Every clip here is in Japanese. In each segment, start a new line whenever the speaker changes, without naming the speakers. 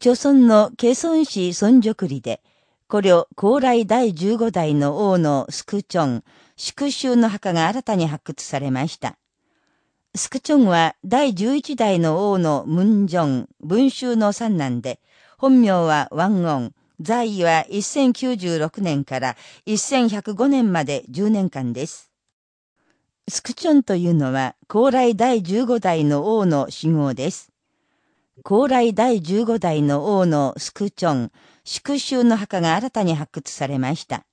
朝村のケソン市孫直里で、古領高麗第15代の王のスクチョン、宿州の墓が新たに発掘されました。スクチョンは第11代の王のムンジョン、文集の三男で、本名はワンオン、在位は1096年から1105年まで10年間です。スクチョンというのは、高麗第15代の王の死号です。高麗第15代の王のスクチョン、宿州の墓が新たに発掘されました。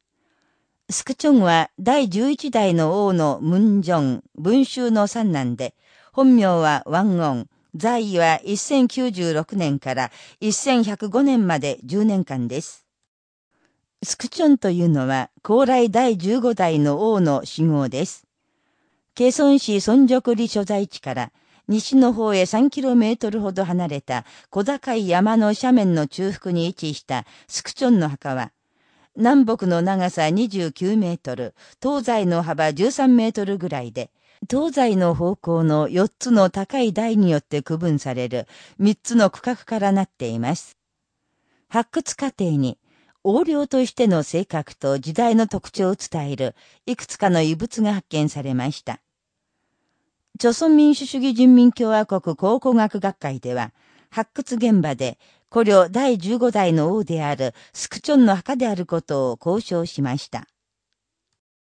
スクチョンは第11代の王のムンジョン、文集の三男で、本名はワンオン、在位は1096年から1105年まで10年間です。スクチョンというのは、高麗第15代の王の死号です。ケソン市孫直里所在地から西の方へ 3km ほど離れた小高い山の斜面の中腹に位置したスクチョンの墓は、南北の長さ29メートル、東西の幅13メートルぐらいで、東西の方向の4つの高い台によって区分される3つの区画からなっています。発掘過程に、横領としての性格と時代の特徴を伝えるいくつかの遺物が発見されました。朝鮮民主主義人民共和国考古学学会では、発掘現場で古領第15代の王であるスクチョンの墓であることを交渉しました。